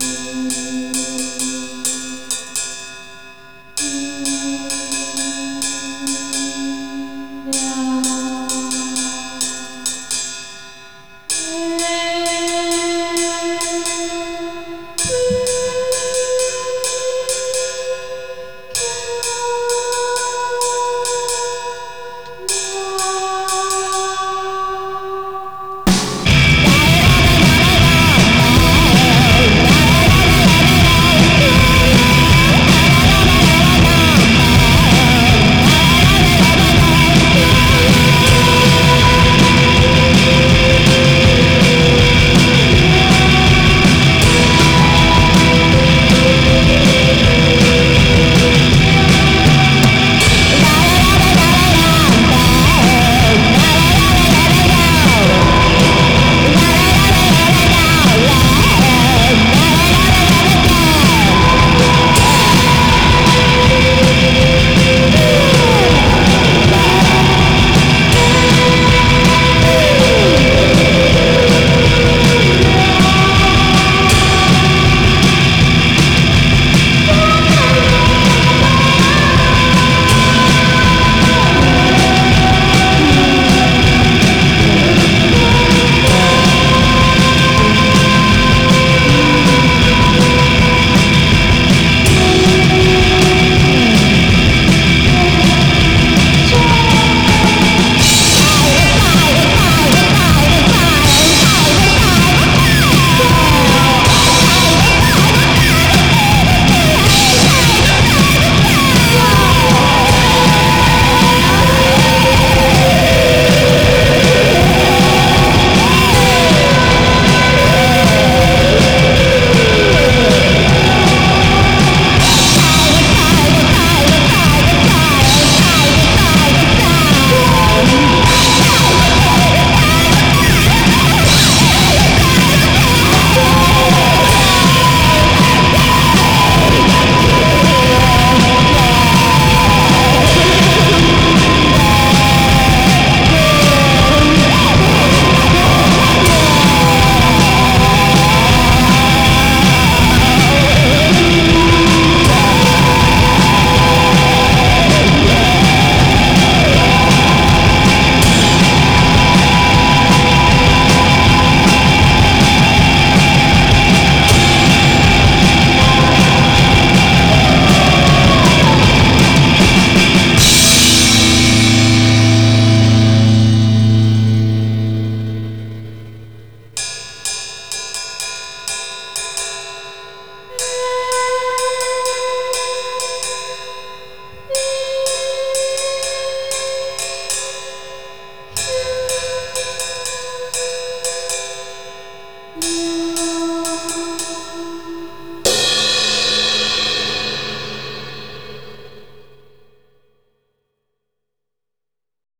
Música